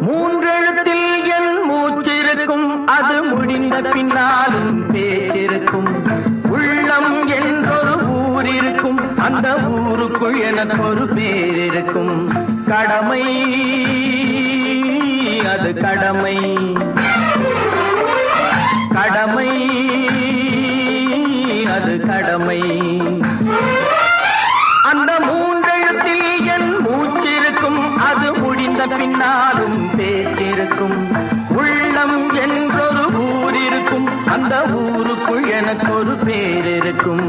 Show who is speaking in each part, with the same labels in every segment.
Speaker 1: மூன்றெழுத்தில் என் மூச்சிருக்கும். அது முடிந்த பின்னாலும் பேச்சிருக்கும். உள்ளம் என்றொரு ஊர் இருக்கும் அந்த ஊருக்குள் எனக்கு ஒரு பேர் இருக்கும் கடமை அது கடமை. கடமை அது கடமை. அந்த மூன்றெழுத்தில் என் மூச்சிருக்கும். அது முடிந்த பின்னாலும் பேச்சிருக்கும் உள்ளம் என்றொரு ஊர் இருக்கும் அந்த ஊருக்குள் எனக்கு ஒரு பேர் இருக்கும்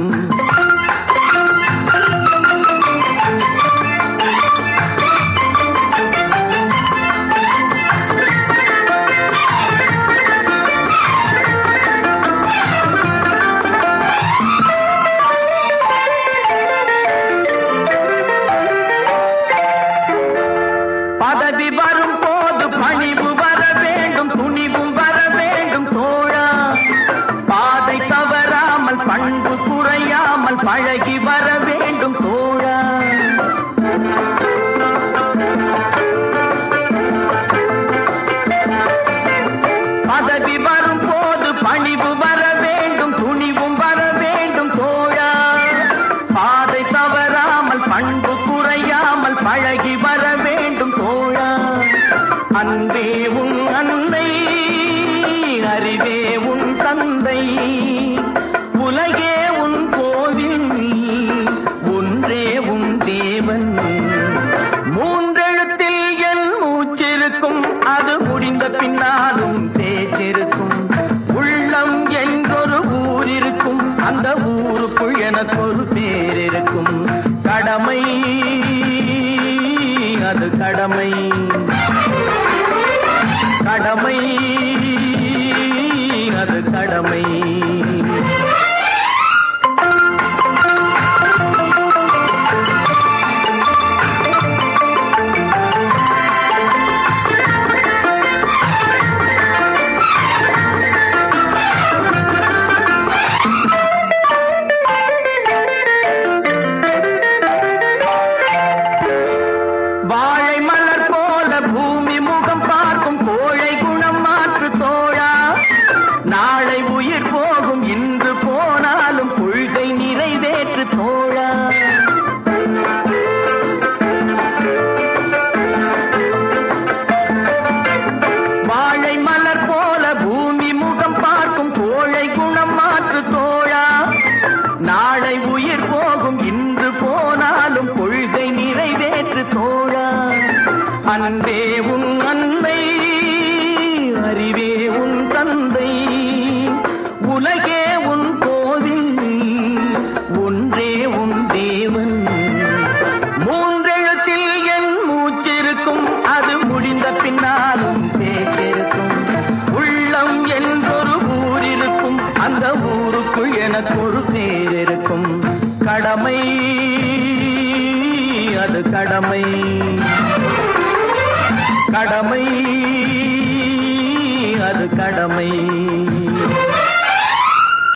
Speaker 1: பழகி வர வேண்டும் தோழா பதவி வரும் போது பணிவு வர வேண்டும் துணிவும் வர வேண்டும் தோழா பாதை தவறாமல் பண்பு குறையாமல் பழகி வர வேண்டும் தோழா அன்பே உன் அன்னை அறிவே உன் தந்தை. உலகே கடமை. கடமை அது கடமை. மலர் போல பூமி முகம் பார்க்கும் கோழை குணம் மாற்று தோழ. அன்பே உன் அன்னை அறிவே உன் தந்தை. உலகே உன் கோவில் ஒன்றே உன் தேவன். மூன்றெழுத்தில் என் மூச்சிருக்கும் அது முடிந்த பின்னாலும் பேச்சிருக்கும். உள்ளம் என்றொரு ஊரிருக்கும் அந்த ஊருக்குள் எனக்கு ஒரு பேரிருக்கும். கடமை அது கடமை. கடமை அது கடமை.